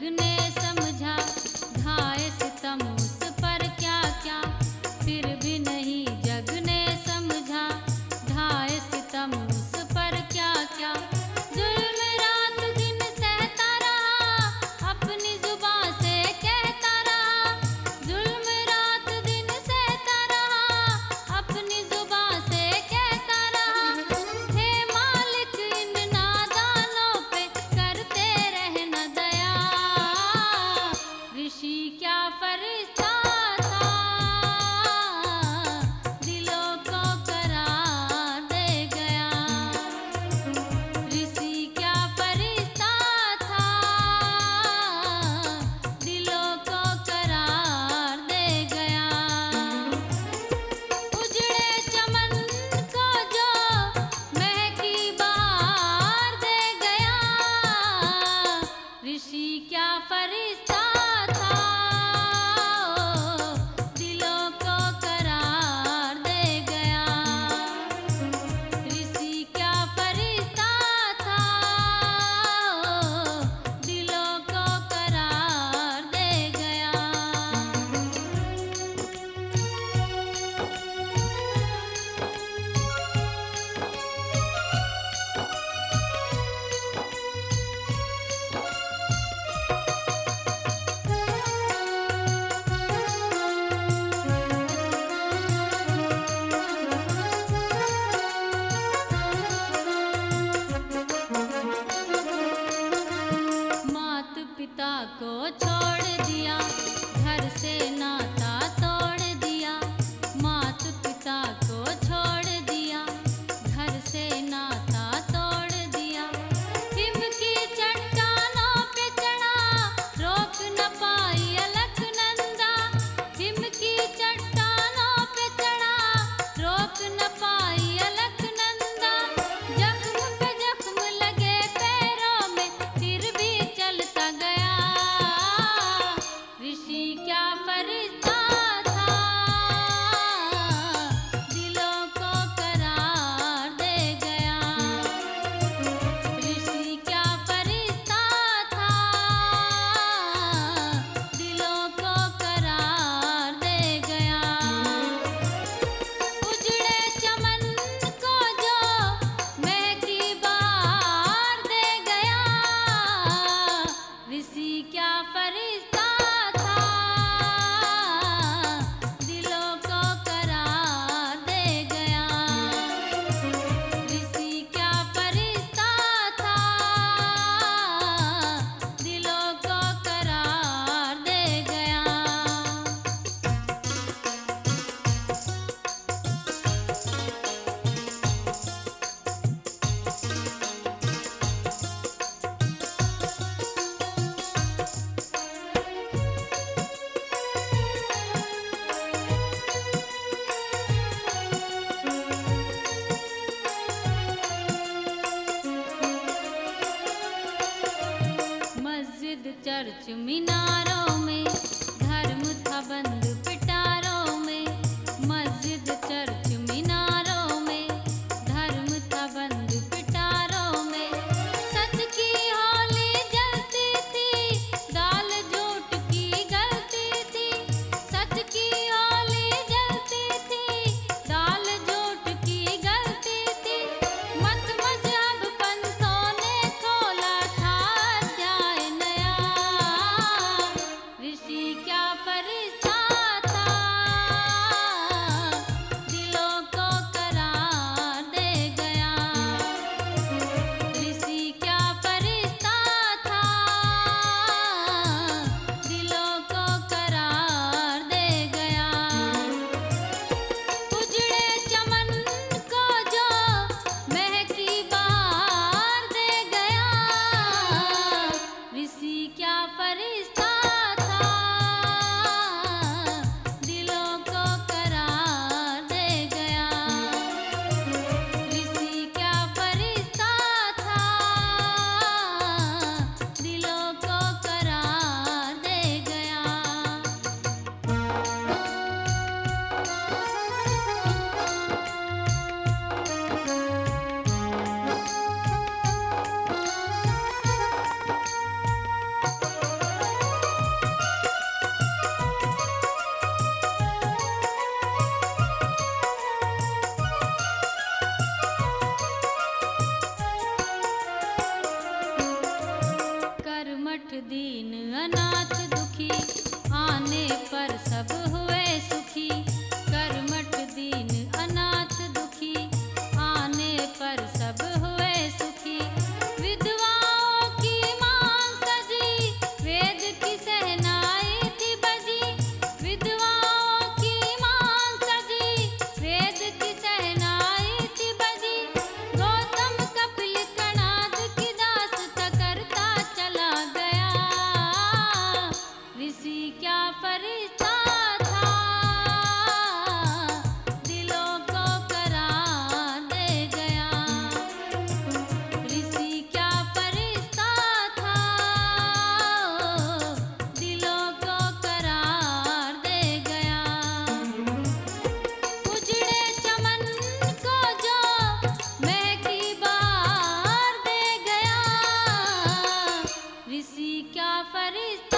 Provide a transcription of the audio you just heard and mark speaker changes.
Speaker 1: लगने को छोड़ दिया घर से ना चुमिना रंगनाथ किसी क्या फरिश्ता